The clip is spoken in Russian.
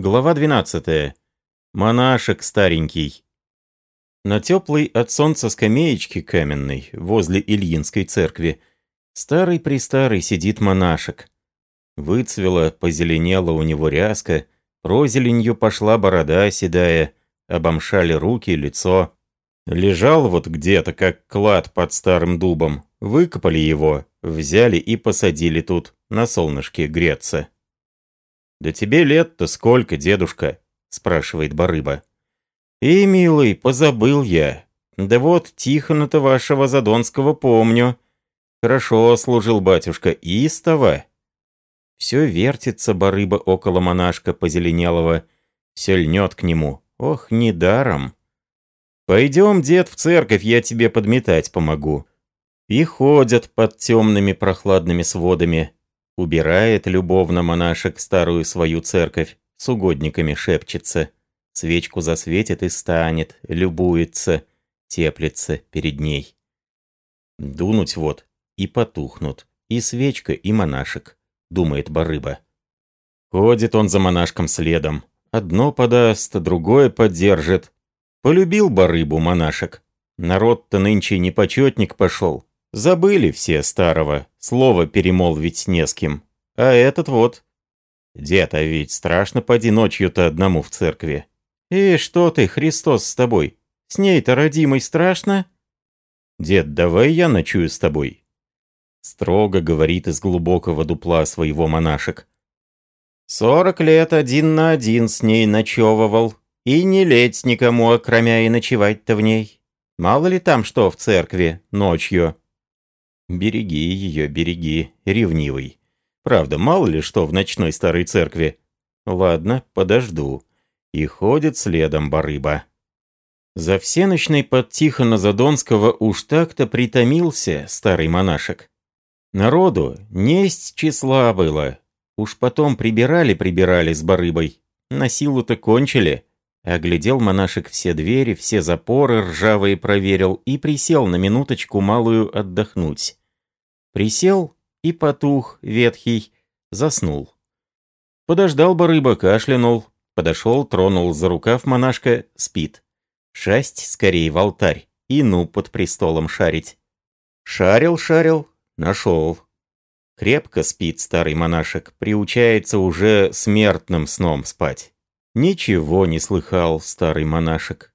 Глава 12. Монашек старенький. На теплой от солнца скамеечке каменной, возле Ильинской церкви, старый-престарый сидит монашек. Выцвела, позеленела у него ряска, прозеленью пошла борода седая, обомшали руки, лицо. Лежал вот где-то, как клад под старым дубом. Выкопали его, взяли и посадили тут, на солнышке греться. «Да тебе лет-то сколько, дедушка?» — спрашивает Барыба. «И, милый, позабыл я. Да вот Тихона-то вашего Задонского помню. Хорошо служил батюшка, истово». Все вертится Барыба около монашка позеленелого, все льнет к нему. Ох, недаром. «Пойдем, дед, в церковь, я тебе подметать помогу». И ходят под темными прохладными сводами, Убирает любовно монашек старую свою церковь, с угодниками шепчется. Свечку засветит и станет, любуется, теплится перед ней. Дунуть вот, и потухнут, и свечка, и монашек, думает барыба. Ходит он за монашком следом. Одно подаст, другое поддержит. Полюбил барыбу монашек. Народ-то нынче не почетник пошел, Забыли все старого, слово перемолвить не с кем. А этот вот. Дед, а ведь страшно поди ночью-то одному в церкви. И что ты, Христос с тобой? С ней-то родимой страшно? Дед, давай я ночую с тобой. Строго говорит из глубокого дупла своего монашек. Сорок лет один на один с ней ночевывал. И не леть никому, окромя и ночевать-то в ней. Мало ли там что в церкви ночью. Береги ее, береги, ревнивый. Правда, мало ли что в ночной старой церкви. Ладно, подожду. И ходит следом барыба. За всеночной под Тихона Задонского уж так-то притомился старый монашек. Народу несть числа было. Уж потом прибирали-прибирали с барыбой. На силу-то кончили. Оглядел монашек все двери, все запоры ржавые проверил и присел на минуточку малую отдохнуть. Присел и потух, ветхий, заснул. Подождал бы рыба, кашлянул, подошел, тронул за рукав монашка, спит. Шасть скорее в алтарь и ну под престолом шарить. Шарил, шарил, нашел. Крепко спит старый монашек, приучается уже смертным сном спать. Ничего не слыхал старый монашек.